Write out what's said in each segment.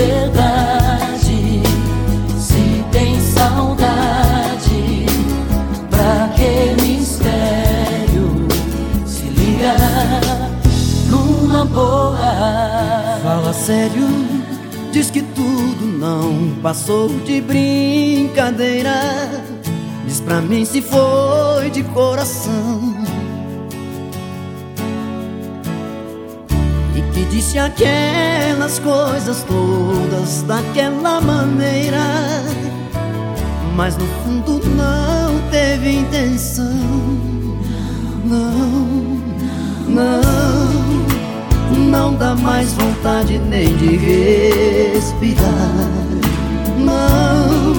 verdade, se tem saudade, pra que mistério se liga numa boa? Fala sério, diz que tudo não passou de brincadeira. Diz pra mim se foi de coração. Disse aquelas coisas todas daquela maneira, mas no fundo não teve intenção. Não, não, não dá mais vontade nem de respirar. Não,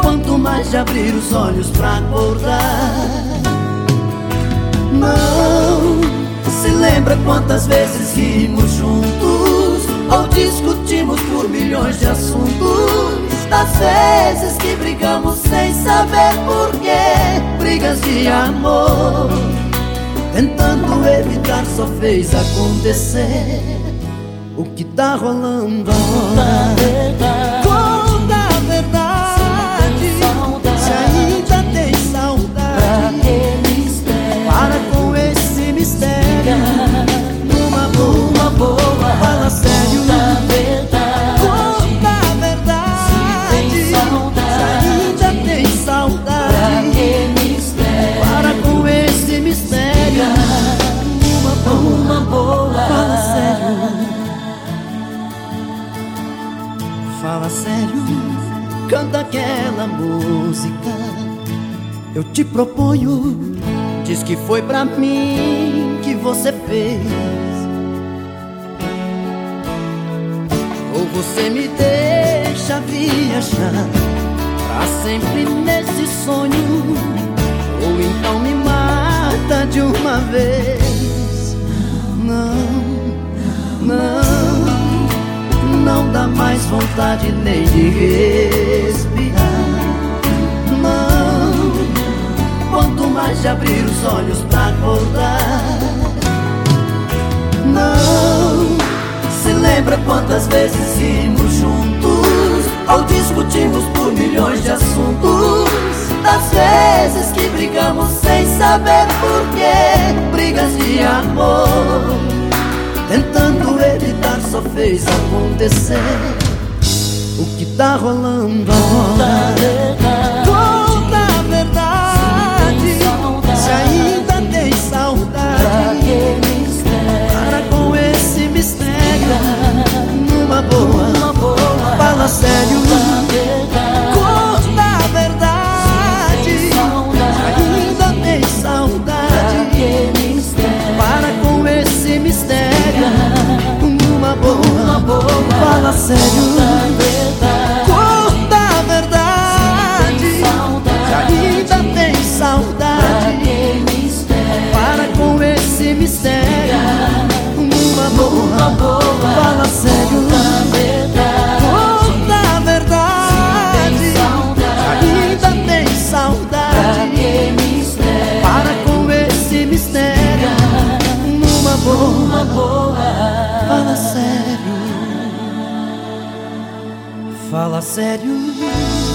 quanto mais de abrir os olhos pra acordar. Lembra quantas vezes rimos juntos Ou discutimos por milhões de assuntos? Das vezes que brigamos sem saber porquê Brigas de amor Tentando evitar só fez acontecer O que tá rolando agora fala sério, canta aquela música. Eu te proponho, diz que foi pra mim que você fez. Ou você me deixa viajar pra sempre nesse sonho, ou então me mata de uma vez. Vontade nem de respirar. Não, quanto mais de abrir os olhos pra acordar. Não, se lembra quantas vezes rimos juntos ou discutimos por milhões de assuntos. Das vezes que brigamos sem saber porquê, brigas de amor, tentando evitar só fez acontecer o que tá rolando agora. Conta a verdade, se ainda tem saudade. Para com esse mistério, numa boa, fala sério. Conta a verdade, se ainda tem saudade. Para com esse mistério boa, fala sério. Mistério. Uma boa, fala sério. Conta a verdade. Se ainda tem saudade, para com esse mistério. Uma boa, fala sério. Fala sério